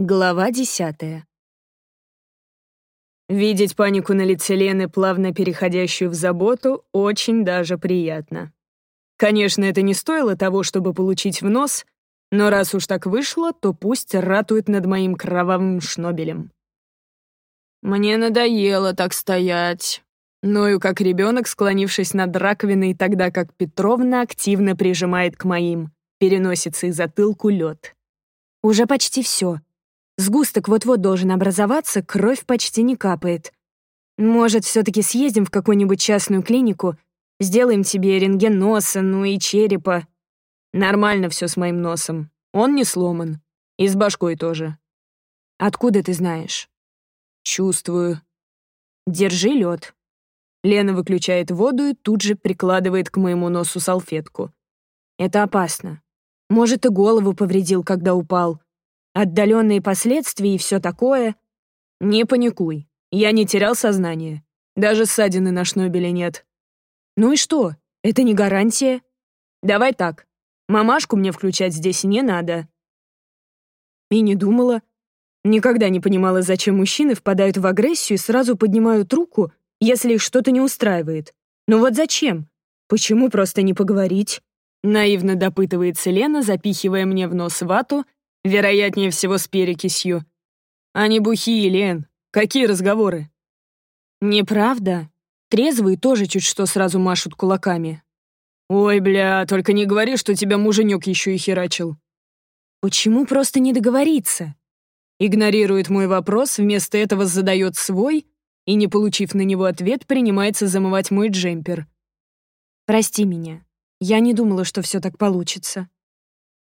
Глава десятая. Видеть панику на лице Лены, плавно переходящую в заботу, очень даже приятно. Конечно, это не стоило того, чтобы получить в нос, но раз уж так вышло, то пусть ратует над моим кровавым шнобелем. Мне надоело так стоять. Ною как ребенок, склонившись над раковиной, тогда как Петровна активно прижимает к моим, переносится и затылку лед. Уже почти все. Сгусток вот-вот должен образоваться, кровь почти не капает. Может, все-таки съездим в какую-нибудь частную клинику, сделаем тебе рентген носа, ну и черепа. Нормально все с моим носом. Он не сломан. И с башкой тоже. Откуда ты знаешь? Чувствую. Держи лед. Лена выключает воду и тут же прикладывает к моему носу салфетку. Это опасно. Может, и голову повредил, когда упал. Отдаленные последствия и все такое. Не паникуй. Я не терял сознание. Даже ссадины на шнобеле нет. Ну и что? Это не гарантия. Давай так. Мамашку мне включать здесь не надо. И не думала. Никогда не понимала, зачем мужчины впадают в агрессию и сразу поднимают руку, если их что-то не устраивает. Ну вот зачем? Почему просто не поговорить? Наивно допытывается Лена, запихивая мне в нос вату Вероятнее всего, с перекисью. Они бухие, Лен. Какие разговоры? Неправда. Трезвые тоже чуть что сразу машут кулаками. Ой, бля, только не говори, что тебя муженек еще и херачил. Почему просто не договориться? Игнорирует мой вопрос, вместо этого задает свой и, не получив на него ответ, принимается замывать мой джемпер. Прости меня. Я не думала, что все так получится.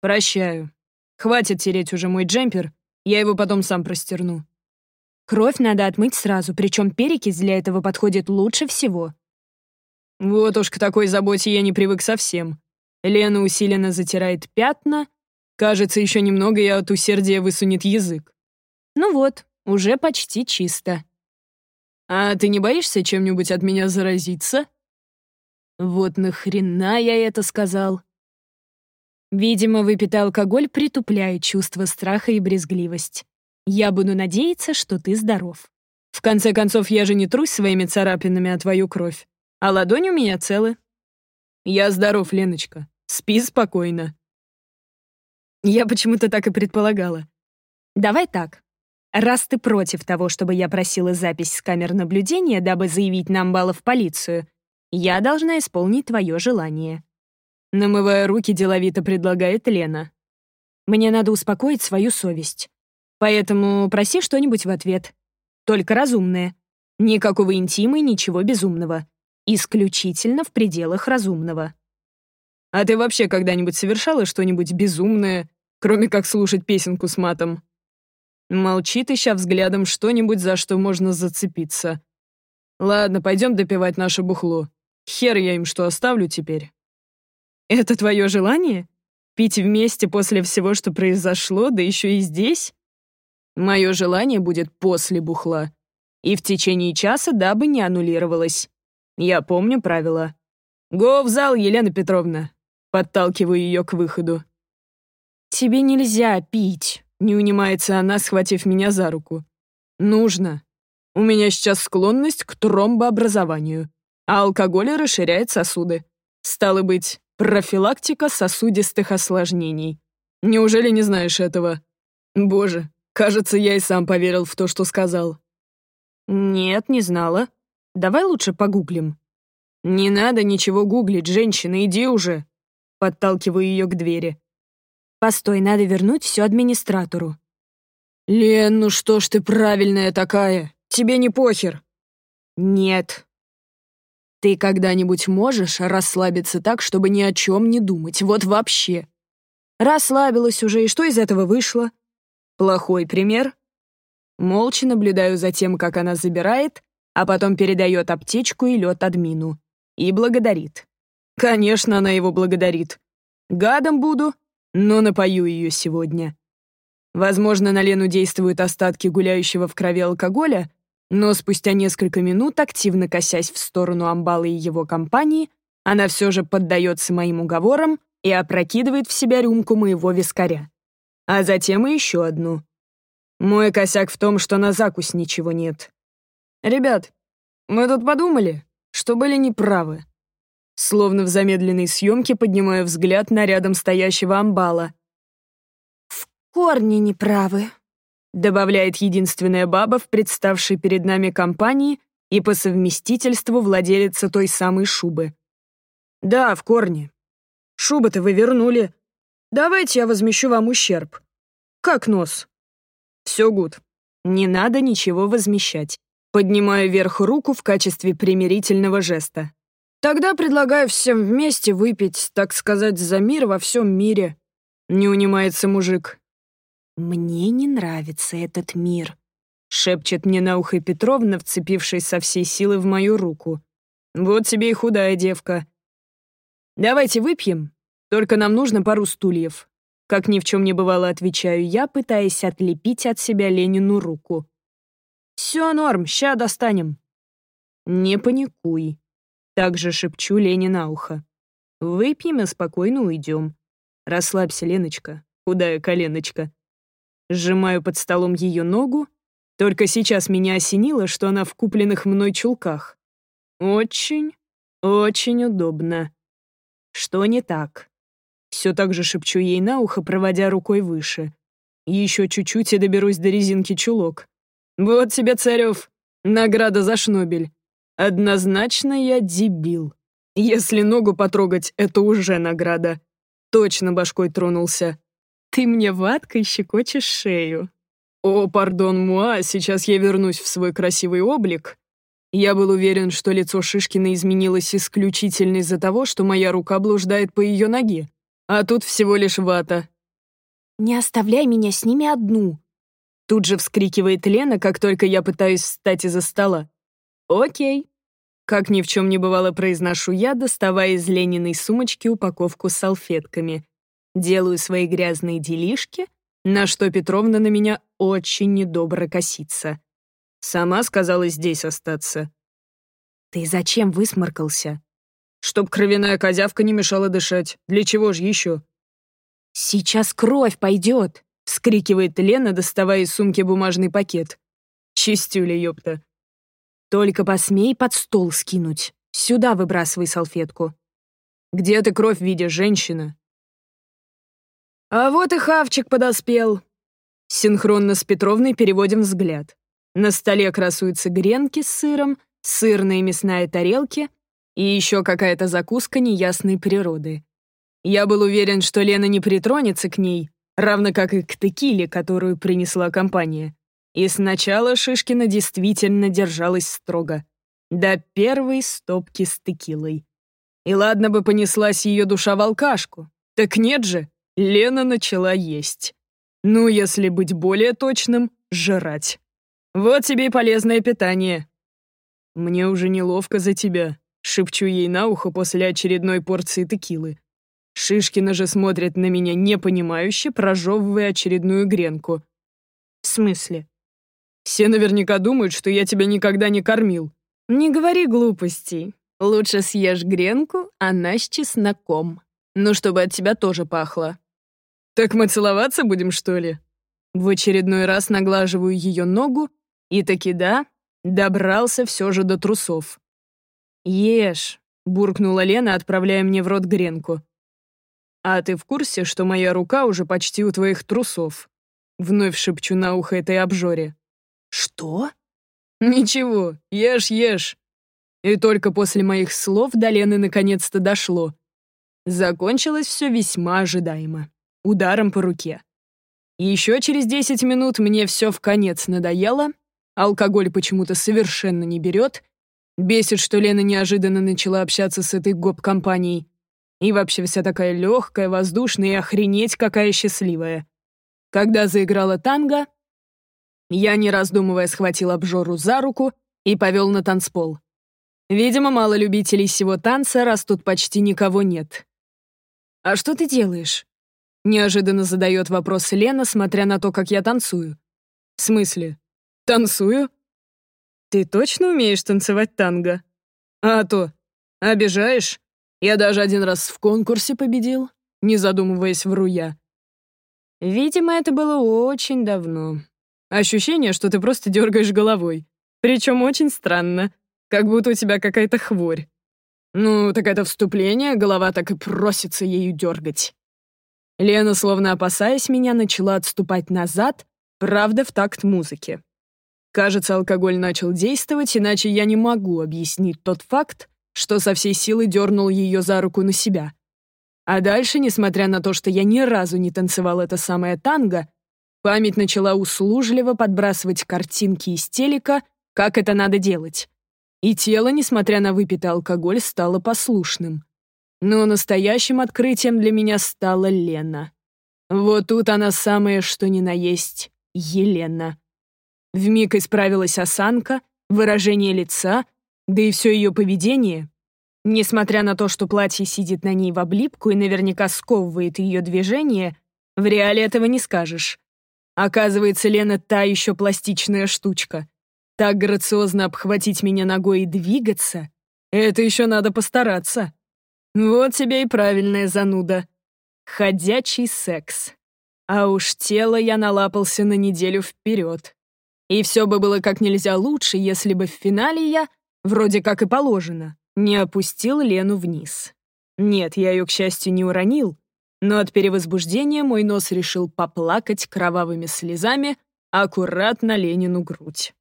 Прощаю. Хватит тереть уже мой джемпер, я его потом сам простерну. Кровь надо отмыть сразу, причем перекись для этого подходит лучше всего. Вот уж к такой заботе я не привык совсем. Лена усиленно затирает пятна. Кажется, еще немного и от усердия высунет язык. Ну вот, уже почти чисто. А ты не боишься чем-нибудь от меня заразиться? Вот нахрена я это сказал? Видимо, выпитый алкоголь притупляет чувство страха и брезгливость. Я буду надеяться, что ты здоров. В конце концов, я же не трусь своими царапинами о твою кровь, а ладони у меня целы. Я здоров, Леночка. Спи спокойно. Я почему-то так и предполагала. Давай так. Раз ты против того, чтобы я просила запись с камер наблюдения, дабы заявить нам баллов в полицию, я должна исполнить твое желание. Намывая руки, деловито предлагает Лена. «Мне надо успокоить свою совесть. Поэтому проси что-нибудь в ответ. Только разумное. Никакого интима и ничего безумного. Исключительно в пределах разумного». «А ты вообще когда-нибудь совершала что-нибудь безумное, кроме как слушать песенку с матом?» Молчит, ища взглядом что-нибудь, за что можно зацепиться. «Ладно, пойдем допивать наше бухло. Хер я им что оставлю теперь». Это твое желание? Пить вместе после всего, что произошло, да еще и здесь? Мое желание будет после бухла. И в течение часа, дабы не аннулировалось. Я помню правила. «Го в зал, Елена Петровна!» Подталкиваю ее к выходу. «Тебе нельзя пить», — не унимается она, схватив меня за руку. «Нужно. У меня сейчас склонность к тромбообразованию, а алкоголь расширяет сосуды. Стало быть, Профилактика сосудистых осложнений. Неужели не знаешь этого? Боже, кажется, я и сам поверил в то, что сказал. Нет, не знала. Давай лучше погуглим. Не надо ничего гуглить, женщина, иди уже. Подталкиваю ее к двери. Постой, надо вернуть все администратору. Лен, ну что ж ты правильная такая? Тебе не похер. Нет, ты когда-нибудь можешь расслабиться так, чтобы ни о чем не думать? Вот вообще. Расслабилась уже, и что из этого вышло? Плохой пример. Молча наблюдаю за тем, как она забирает, а потом передает аптечку и лед админу. И благодарит. Конечно, она его благодарит. Гадом буду, но напою ее сегодня. Возможно, на Лену действуют остатки гуляющего в крови алкоголя, но спустя несколько минут, активно косясь в сторону Амбала и его компании, она все же поддается моим уговорам и опрокидывает в себя рюмку моего вискаря. А затем и еще одну. Мой косяк в том, что на закусь ничего нет. Ребят, мы тут подумали, что были неправы. Словно в замедленной съемке поднимаю взгляд на рядом стоящего амбала. «В корне неправы», — добавляет единственная баба в представшей перед нами компании и по совместительству владелица той самой шубы. «Да, в корне. Шубы-то вы вернули. Давайте я возмещу вам ущерб. Как нос?» «Все гуд. Не надо ничего возмещать. Поднимаю вверх руку в качестве примирительного жеста. Тогда предлагаю всем вместе выпить, так сказать, за мир во всем мире. Не унимается мужик. «Мне не нравится этот мир», — шепчет мне на ухо Петровна, вцепившись со всей силы в мою руку. «Вот тебе и худая девка. Давайте выпьем, только нам нужно пару стульев». Как ни в чем не бывало, отвечаю я, пытаясь отлепить от себя Ленину руку. «Все норм, ща достанем». «Не паникуй», — также шепчу Лене на ухо. «Выпьем и спокойно уйдем. Расслабься, Леночка, худая коленочка». Сжимаю под столом ее ногу, только сейчас меня осенило, что она в купленных мной чулках. Очень, очень удобно. Что не так? Все так же шепчу ей на ухо, проводя рукой выше. Еще чуть-чуть и доберусь до резинки чулок. Вот тебе, Царев, награда за шнобель. Однозначно я дебил. Если ногу потрогать, это уже награда. Точно башкой тронулся. Ты мне ваткой щекочешь шею. О, пардон, Муа, сейчас я вернусь в свой красивый облик. Я был уверен, что лицо Шишкина изменилось исключительно из-за того, что моя рука блуждает по ее ноге. А тут всего лишь вата. «Не оставляй меня с ними одну», Тут же вскрикивает Лена, как только я пытаюсь встать из-за стола. «Окей». Как ни в чем не бывало, произношу я, доставая из Лениной сумочки упаковку с салфетками. Делаю свои грязные делишки, на что Петровна на меня очень недобро косится. Сама сказала здесь остаться. «Ты зачем высморкался?» «Чтоб кровяная козявка не мешала дышать. Для чего же еще?» «Сейчас кровь пойдет!» — вскрикивает Лена, доставая из сумки бумажный пакет. «Чистюля, ёпта!» «Только посмей под стол скинуть. Сюда выбрасывай салфетку». «Где ты кровь видишь, женщина?» «А вот и хавчик подоспел». Синхронно с Петровной переводим взгляд. На столе красуются гренки с сыром, сырная и мясная тарелки и еще какая-то закуска неясной природы. Я был уверен, что Лена не притронется к ней, равно как и к текиле, которую принесла компания. И сначала Шишкина действительно держалась строго. До первой стопки с текилой. И ладно бы понеслась ее душа в алкашку. Так нет же, Лена начала есть. Ну, если быть более точным, жрать. Вот тебе и полезное питание. Мне уже неловко за тебя, шепчу ей на ухо после очередной порции текилы. Шишкина же смотрит на меня непонимающе, прожевывая очередную гренку. «В смысле?» «Все наверняка думают, что я тебя никогда не кормил». «Не говори глупостей. Лучше съешь гренку, она с чесноком. Ну, чтобы от тебя тоже пахло». «Так мы целоваться будем, что ли?» В очередной раз наглаживаю ее ногу, и таки да, добрался все же до трусов. «Ешь», — буркнула Лена, отправляя мне в рот гренку. «А ты в курсе, что моя рука уже почти у твоих трусов?» Вновь шепчу на ухо этой обжоре. «Что?» «Ничего, ешь, ешь». И только после моих слов до Лены наконец-то дошло. Закончилось все весьма ожидаемо. Ударом по руке. Еще через 10 минут мне все в конец надоело, алкоголь почему-то совершенно не берет, бесит, что Лена неожиданно начала общаться с этой гоп-компанией, и вообще вся такая легкая, воздушная и охренеть какая счастливая. Когда заиграла танго, я, не раздумывая, схватил обжору за руку и повел на танцпол. Видимо, мало любителей всего танца, раз тут почти никого нет. «А что ты делаешь?» Неожиданно задает вопрос Лена, смотря на то, как я танцую. «В смысле? Танцую?» «Ты точно умеешь танцевать танго?» «А то. Обижаешь?» Я даже один раз в конкурсе победил, не задумываясь, вру я. Видимо, это было очень давно. Ощущение, что ты просто дергаешь головой. Причем очень странно, как будто у тебя какая-то хворь. Ну, так это вступление, голова так и просится ею дергать. Лена, словно опасаясь меня, начала отступать назад, правда, в такт музыки. Кажется, алкоголь начал действовать, иначе я не могу объяснить тот факт, что со всей силы дернул ее за руку на себя. А дальше, несмотря на то, что я ни разу не танцевал это самое танго, память начала услужливо подбрасывать картинки из телека, как это надо делать. И тело, несмотря на выпитый алкоголь, стало послушным. Но настоящим открытием для меня стала Лена. Вот тут она самая что ни на есть Елена. Вмиг исправилась осанка, выражение лица, да и все ее поведение. Несмотря на то, что платье сидит на ней в облипку и наверняка сковывает ее движение, в реале этого не скажешь. Оказывается, Лена та еще пластичная штучка. Так грациозно обхватить меня ногой и двигаться — это еще надо постараться. Вот тебе и правильная зануда. Ходячий секс. А уж тело я налапался на неделю вперед. И все бы было как нельзя лучше, если бы в финале я, вроде как и положено, не опустил Лену вниз. Нет, я ее, к счастью, не уронил, но от перевозбуждения мой нос решил поплакать кровавыми слезами аккуратно Ленину грудь.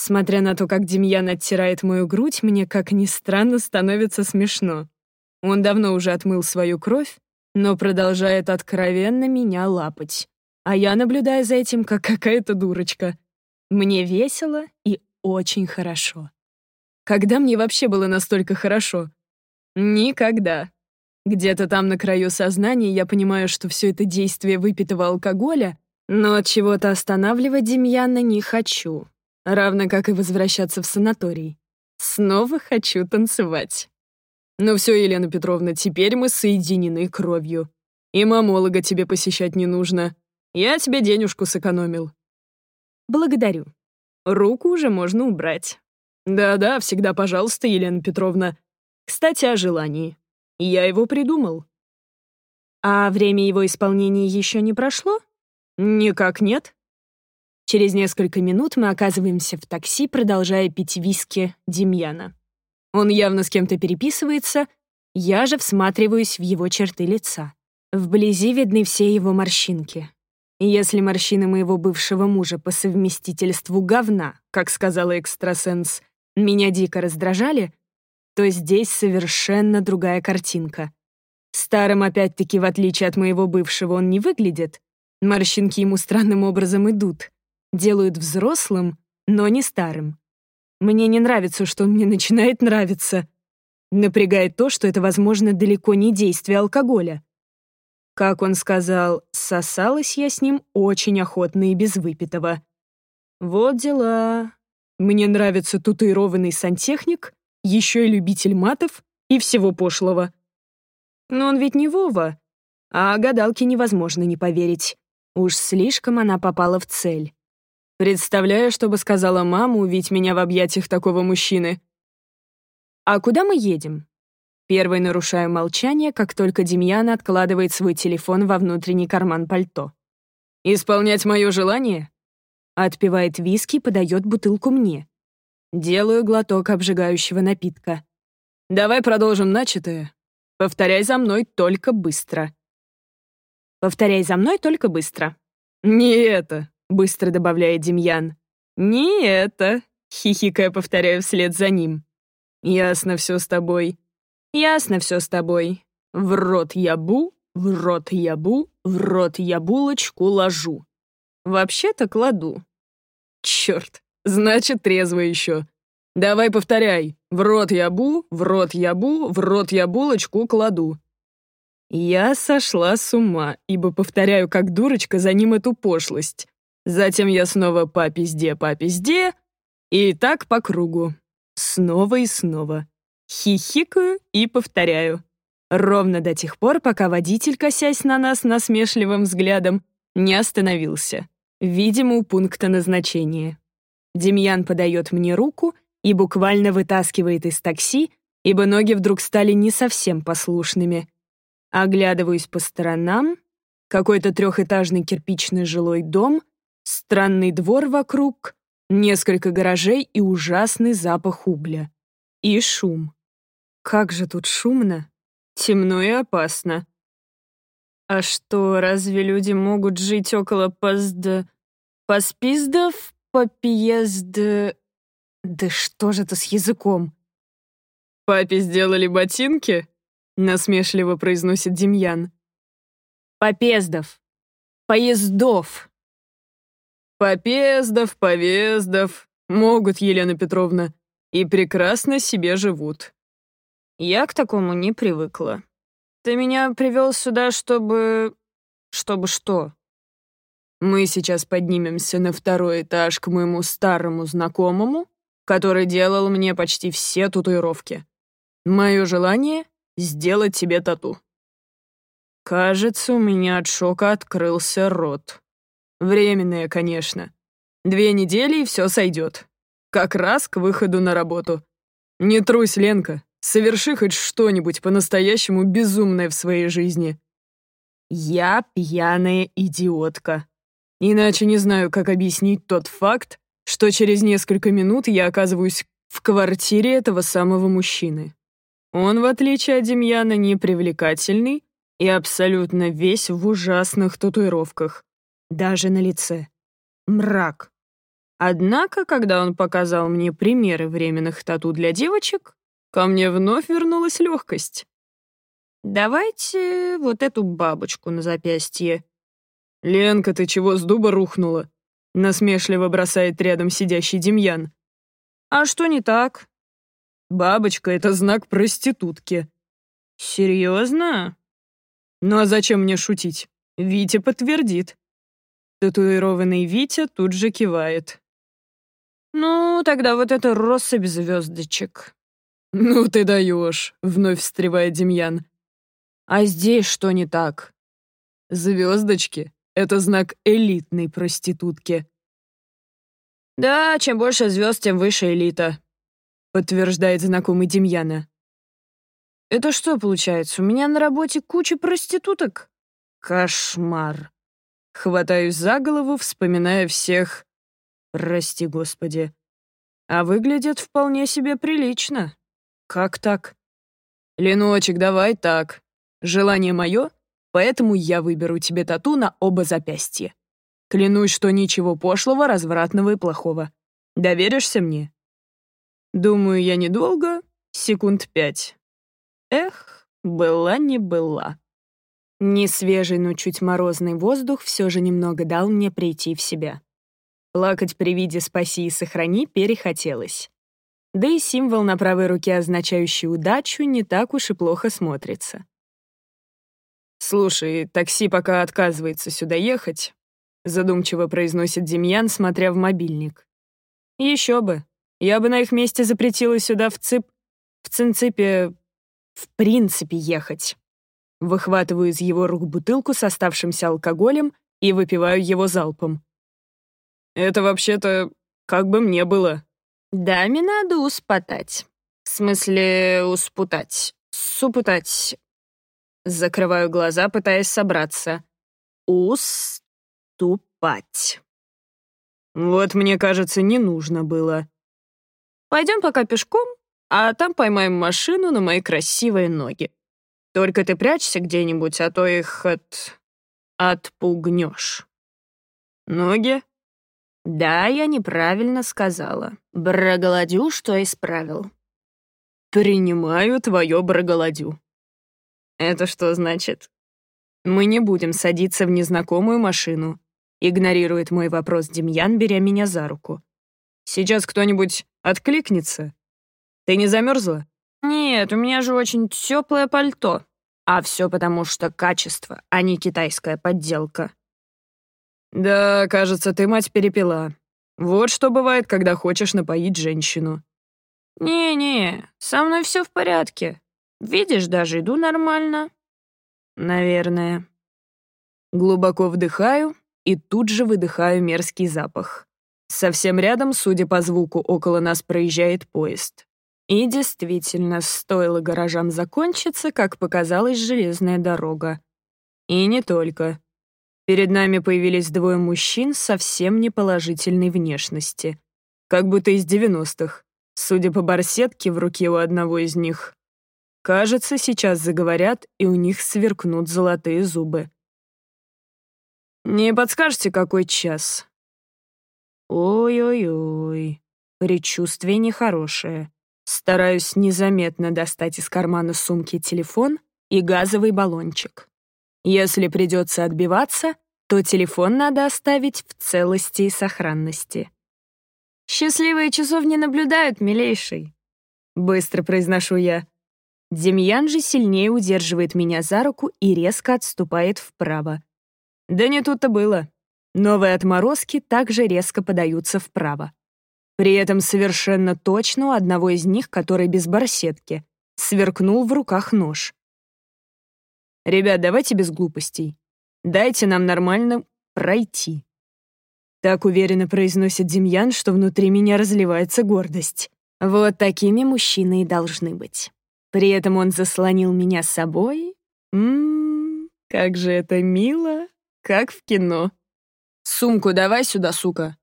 Смотря на то, как Демьян оттирает мою грудь, мне, как ни странно, становится смешно. Он давно уже отмыл свою кровь, но продолжает откровенно меня лапать. А я наблюдаю за этим, как какая-то дурочка. Мне весело и очень хорошо. Когда мне вообще было настолько хорошо? Никогда. Где-то там на краю сознания я понимаю, что все это действие выпитого алкоголя, но от чего-то останавливать Демьяна не хочу. Равно как и возвращаться в санаторий. Снова хочу танцевать. Ну все, Елена Петровна, теперь мы соединены кровью. И мамолога тебе посещать не нужно. Я тебе денежку сэкономил. Благодарю. Руку уже можно убрать. Да-да, всегда пожалуйста, Елена Петровна. Кстати, о желании. Я его придумал. А время его исполнения еще не прошло? Никак нет. Через несколько минут мы оказываемся в такси, продолжая пить виски Демьяна. Он явно с кем-то переписывается, я же всматриваюсь в его черты лица. Вблизи видны все его морщинки. Если морщины моего бывшего мужа по совместительству говна, как сказала экстрасенс, меня дико раздражали, то здесь совершенно другая картинка. Старым, опять-таки, в отличие от моего бывшего, он не выглядит. Морщинки ему странным образом идут. Делают взрослым, но не старым. Мне не нравится, что он мне начинает нравиться. Напрягает то, что это, возможно, далеко не действие алкоголя. Как он сказал, сосалась я с ним очень охотно и без выпитого. Вот дела. Мне нравится татуированный сантехник, еще и любитель матов и всего пошлого. Но он ведь не Вова, а гадалке невозможно не поверить. Уж слишком она попала в цель. Представляю, что бы сказала мама, увидеть меня в объятиях такого мужчины. «А куда мы едем?» Первый нарушаю молчание, как только Демьяна откладывает свой телефон во внутренний карман пальто. «Исполнять мое желание?» Отпивает виски, подает бутылку мне. Делаю глоток обжигающего напитка. «Давай продолжим начатое. Повторяй за мной только быстро». «Повторяй за мной только быстро». «Не это», — быстро добавляет Демьян. «Не это», — хихикая повторяю вслед за ним. «Ясно все с тобой. Ясно все с тобой. В рот ябу, в рот ябу, в рот я булочку ложу. Вообще-то кладу. Черт, значит, трезво еще. Давай повторяй. В рот ябу, в рот ябу, в рот я булочку кладу. Я сошла с ума, ибо повторяю как дурочка за ним эту пошлость. Затем я снова по пизде, по пизде, и так по кругу. Снова и снова. Хихикаю и повторяю. Ровно до тех пор, пока водитель, косясь на нас насмешливым взглядом, не остановился. Видимо, у пункта назначения. Демьян подает мне руку и буквально вытаскивает из такси, ибо ноги вдруг стали не совсем послушными. Оглядываюсь по сторонам. Какой-то трехэтажный кирпичный жилой дом, странный двор вокруг, несколько гаражей и ужасный запах угля. И шум. Как же тут шумно, темно и опасно. А что, разве люди могут жить около позд... поспиздов, попьезд... Да что же это с языком? «Папе сделали ботинки?» — насмешливо произносит Демьян. «Попездов. Поездов». «Попездов, повездов. Могут, Елена Петровна. И прекрасно себе живут». Я к такому не привыкла. Ты меня привел сюда, чтобы... Чтобы что? Мы сейчас поднимемся на второй этаж к моему старому знакомому, который делал мне почти все татуировки. Мое желание — сделать тебе тату. Кажется, у меня от шока открылся рот. Временное, конечно. Две недели, и все сойдет. Как раз к выходу на работу. Не трусь, Ленка. Соверши хоть что-нибудь по-настоящему безумное в своей жизни. Я пьяная идиотка. Иначе не знаю, как объяснить тот факт, что через несколько минут я оказываюсь в квартире этого самого мужчины. Он, в отличие от Демьяна, не привлекательный и абсолютно весь в ужасных татуировках. Даже на лице. Мрак. Однако, когда он показал мне примеры временных тату для девочек, Ко мне вновь вернулась легкость. «Давайте вот эту бабочку на запястье». «Ленка, ты чего с дуба рухнула?» Насмешливо бросает рядом сидящий Демьян. «А что не так?» «Бабочка — это знак проститутки». «Серьезно?» «Ну а зачем мне шутить? Витя подтвердит». Татуированный Витя тут же кивает. «Ну, тогда вот это россыпь звездочек. «Ну ты даешь», — вновь встревает Демьян. «А здесь что не так?» «Звездочки — это знак элитной проститутки». «Да, чем больше звезд, тем выше элита», — подтверждает знакомый Демьяна. «Это что получается, у меня на работе куча проституток?» «Кошмар!» Хватаюсь за голову, вспоминая всех... Прости, господи. А выглядят вполне себе прилично. «Как так?» «Леночек, давай так. Желание мое, поэтому я выберу тебе тату на оба запястья. Клянусь, что ничего пошлого, развратного и плохого. Доверишься мне?» Думаю, я недолго, секунд пять. Эх, была не была. Не свежий, но чуть морозный воздух все же немного дал мне прийти в себя. Плакать при виде «спаси и сохрани» перехотелось да и символ на правой руке, означающий удачу, не так уж и плохо смотрится. «Слушай, такси пока отказывается сюда ехать», — задумчиво произносит Демьян, смотря в мобильник. «Еще бы. Я бы на их месте запретила сюда в цип... в цинципе... в принципе ехать». Выхватываю из его рук бутылку с оставшимся алкоголем и выпиваю его залпом. «Это вообще-то как бы мне было», Даме надо успотать. В смысле, успутать. Супутать. Закрываю глаза, пытаясь собраться. Уступать. Вот, мне кажется, не нужно было. Пойдем пока пешком, а там поймаем машину на мои красивые ноги. Только ты прячься где-нибудь, а то их от... отпугнешь. Ноги? Да, я неправильно сказала. Браголодю, что исправил. Принимаю твое браголодю. Это что значит? Мы не будем садиться в незнакомую машину. Игнорирует мой вопрос Демьян, беря меня за руку. Сейчас кто-нибудь откликнется? Ты не замерзла? Нет, у меня же очень теплое пальто. А все потому, что качество, а не китайская подделка. «Да, кажется, ты мать перепила. Вот что бывает, когда хочешь напоить женщину». «Не-не, со мной все в порядке. Видишь, даже иду нормально». «Наверное». Глубоко вдыхаю и тут же выдыхаю мерзкий запах. Совсем рядом, судя по звуку, около нас проезжает поезд. И действительно, стоило гаражам закончиться, как показалась железная дорога. И не только. Перед нами появились двое мужчин совсем неположительной внешности. Как будто из девяностых, судя по барсетке в руке у одного из них. Кажется, сейчас заговорят, и у них сверкнут золотые зубы. «Не подскажете, какой час?» «Ой-ой-ой, предчувствие нехорошее. Стараюсь незаметно достать из кармана сумки телефон и газовый баллончик. Если придется отбиваться, то телефон надо оставить в целости и сохранности. «Счастливые часов не наблюдают, милейший», — быстро произношу я. Демьян же сильнее удерживает меня за руку и резко отступает вправо. Да не тут-то было. Новые отморозки также резко подаются вправо. При этом совершенно точно у одного из них, который без барсетки, сверкнул в руках нож. «Ребят, давайте без глупостей. Дайте нам нормально пройти». Так уверенно произносит Демьян, что внутри меня разливается гордость. Вот такими мужчины и должны быть. При этом он заслонил меня собой. Ммм, как же это мило, как в кино. «Сумку давай сюда, сука».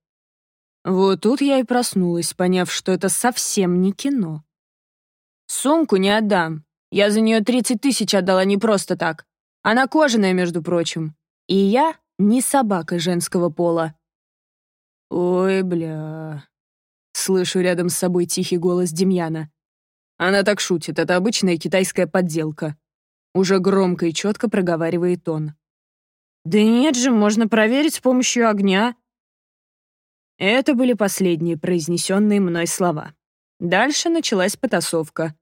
Вот тут я и проснулась, поняв, что это совсем не кино. «Сумку не отдам. Я за нее 30 тысяч отдала не просто так. Она кожаная, между прочим. И я не собака женского пола. Ой, бля. Слышу рядом с собой тихий голос Демьяна. Она так шутит, это обычная китайская подделка. Уже громко и четко проговаривает он. Да нет же, можно проверить с помощью огня. Это были последние произнесенные мной слова. Дальше началась потасовка.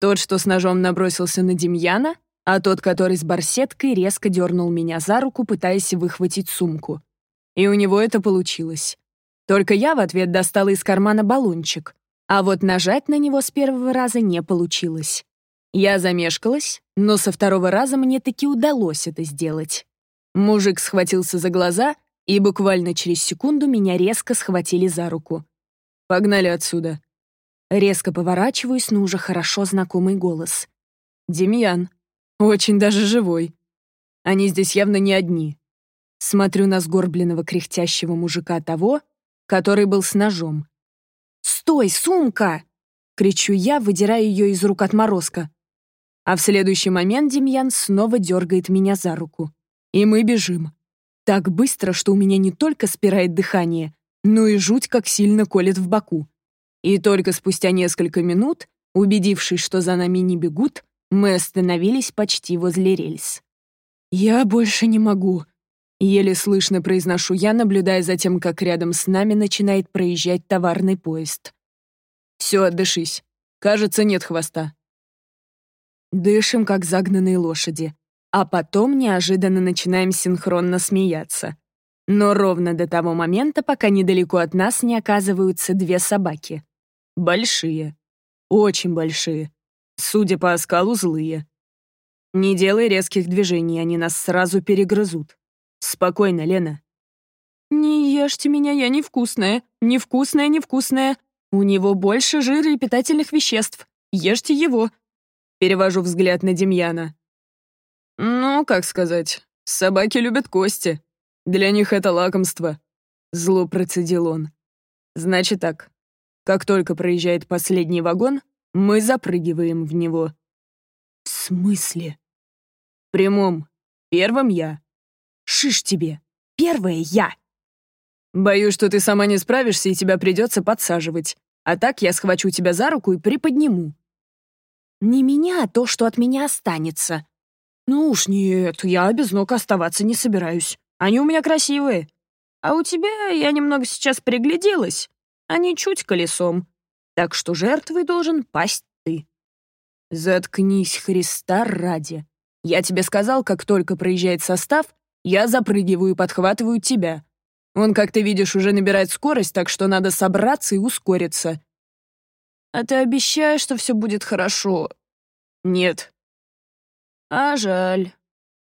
Тот, что с ножом набросился на Демьяна, а тот, который с барсеткой, резко дернул меня за руку, пытаясь выхватить сумку. И у него это получилось. Только я в ответ достала из кармана баллончик, а вот нажать на него с первого раза не получилось. Я замешкалась, но со второго раза мне таки удалось это сделать. Мужик схватился за глаза, и буквально через секунду меня резко схватили за руку. «Погнали отсюда», Резко поворачиваюсь на уже хорошо знакомый голос. «Демьян. Очень даже живой. Они здесь явно не одни». Смотрю на сгорбленного кряхтящего мужика того, который был с ножом. «Стой, сумка!» — кричу я, выдирая ее из рук отморозка. А в следующий момент Демьян снова дергает меня за руку. И мы бежим. Так быстро, что у меня не только спирает дыхание, но и жуть как сильно колет в боку. И только спустя несколько минут, убедившись, что за нами не бегут, мы остановились почти возле рельс. «Я больше не могу», — еле слышно произношу я, наблюдая за тем, как рядом с нами начинает проезжать товарный поезд. «Все, отдышись. Кажется, нет хвоста». Дышим, как загнанные лошади, а потом неожиданно начинаем синхронно смеяться. Но ровно до того момента, пока недалеко от нас не оказываются две собаки. Большие. Очень большие. Судя по оскалу, злые. Не делай резких движений, они нас сразу перегрызут. Спокойно, Лена. «Не ешьте меня, я невкусная. Невкусная, невкусная. У него больше жира и питательных веществ. Ешьте его». Перевожу взгляд на Демьяна. «Ну, как сказать, собаки любят кости. Для них это лакомство». Зло процедил он. «Значит так, как только проезжает последний вагон, мы запрыгиваем в него. В смысле? Прямом. Первым я. Шиш тебе. Первая я. Боюсь, что ты сама не справишься, и тебя придется подсаживать. А так я схвачу тебя за руку и приподниму. Не меня, а то, что от меня останется. Ну уж нет, я без ног оставаться не собираюсь. Они у меня красивые. А у тебя я немного сейчас пригляделась а не чуть колесом. Так что жертвой должен пасть ты. Заткнись, Христа ради. Я тебе сказал, как только проезжает состав, я запрыгиваю и подхватываю тебя. Он, как ты видишь, уже набирает скорость, так что надо собраться и ускориться. А ты обещаешь, что все будет хорошо? Нет. А жаль.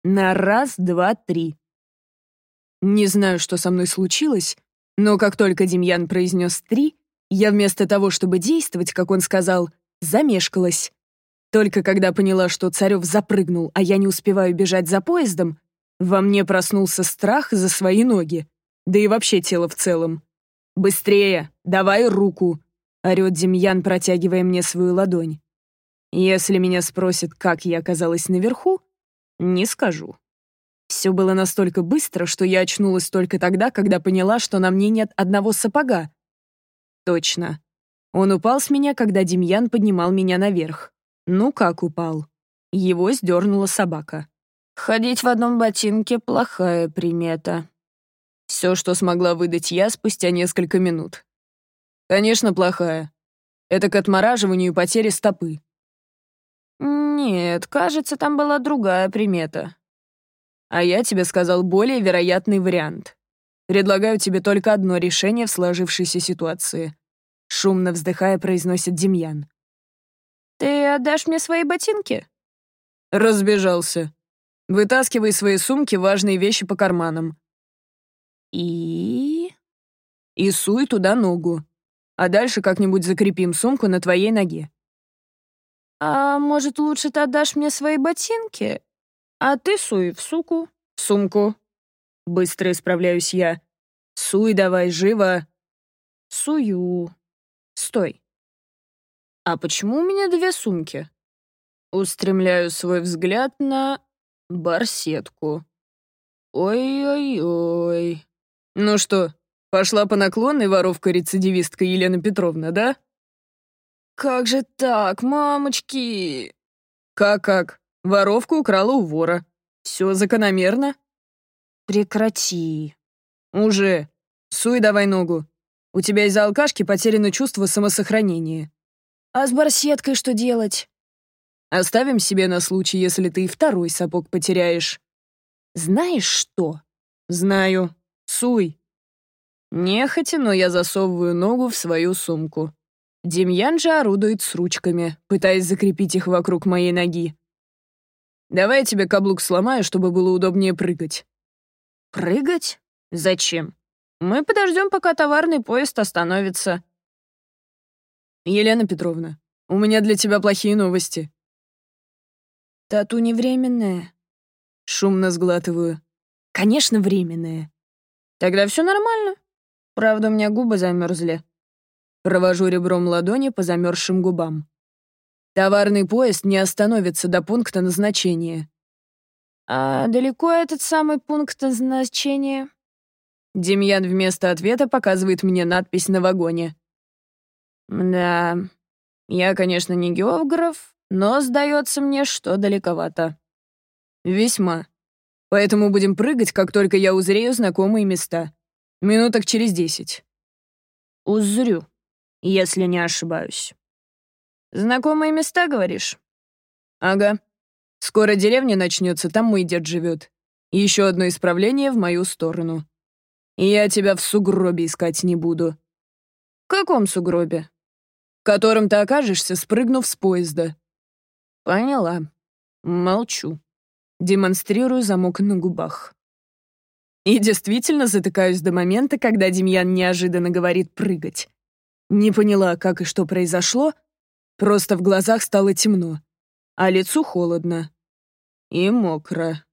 На раз, два, три. Не знаю, что со мной случилось, но как только Демьян произнес «три», я вместо того, чтобы действовать, как он сказал, замешкалась. Только когда поняла, что Царев запрыгнул, а я не успеваю бежать за поездом, Во мне проснулся страх за свои ноги, да и вообще тело в целом. «Быстрее! Давай руку!» — орёт Демьян, протягивая мне свою ладонь. Если меня спросят, как я оказалась наверху, не скажу. Все было настолько быстро, что я очнулась только тогда, когда поняла, что на мне нет одного сапога. Точно. Он упал с меня, когда Демьян поднимал меня наверх. Ну как упал? Его сдернула собака. Ходить в одном ботинке — плохая примета. Все, что смогла выдать я спустя несколько минут. Конечно, плохая. Это к отмораживанию и потере стопы. Нет, кажется, там была другая примета. А я тебе сказал более вероятный вариант. Предлагаю тебе только одно решение в сложившейся ситуации. Шумно вздыхая, произносит Демьян. Ты отдашь мне свои ботинки? Разбежался. Вытаскивай свои сумки, важные вещи по карманам. И... И суй туда ногу. А дальше как-нибудь закрепим сумку на твоей ноге. А может, лучше ты отдашь мне свои ботинки? А ты суй в суку. В сумку. Быстро исправляюсь я. Суй давай, живо. Сую. Стой. А почему у меня две сумки? Устремляю свой взгляд на барсетку. Ой-ой-ой. Ну что, пошла по наклонной воровка-рецидивистка Елена Петровна, да? Как же так, мамочки? Как-как? Воровка украла у вора. Все закономерно. Прекрати. Уже. Суй давай ногу. У тебя из-за алкашки потеряно чувство самосохранения. А с барсеткой что делать? Оставим себе на случай, если ты и второй сапог потеряешь. Знаешь что? Знаю. Суй. Нехотя, но я засовываю ногу в свою сумку. Демьян же орудует с ручками, пытаясь закрепить их вокруг моей ноги. «Давай я тебе каблук сломаю, чтобы было удобнее прыгать». «Прыгать? Зачем? Мы подождем, пока товарный поезд остановится». «Елена Петровна, у меня для тебя плохие новости». «Тату не временная». Шумно сглатываю. «Конечно, временная». «Тогда все нормально. Правда, у меня губы замерзли». Провожу ребром ладони по замерзшим губам. Товарный поезд не остановится до пункта назначения. А далеко этот самый пункт назначения? Демьян вместо ответа показывает мне надпись на вагоне. Да, я, конечно, не географ, но сдается мне, что далековато. Весьма. Поэтому будем прыгать, как только я узрею знакомые места. Минуток через десять. Узрю если не ошибаюсь. Знакомые места, говоришь? Ага. Скоро деревня начнется, там мой дед живет. Еще одно исправление в мою сторону. Я тебя в сугробе искать не буду. В каком сугробе? В котором ты окажешься, спрыгнув с поезда. Поняла. Молчу. Демонстрирую замок на губах. И действительно затыкаюсь до момента, когда Демьян неожиданно говорит прыгать. Не поняла, как и что произошло, просто в глазах стало темно, а лицу холодно. И мокро.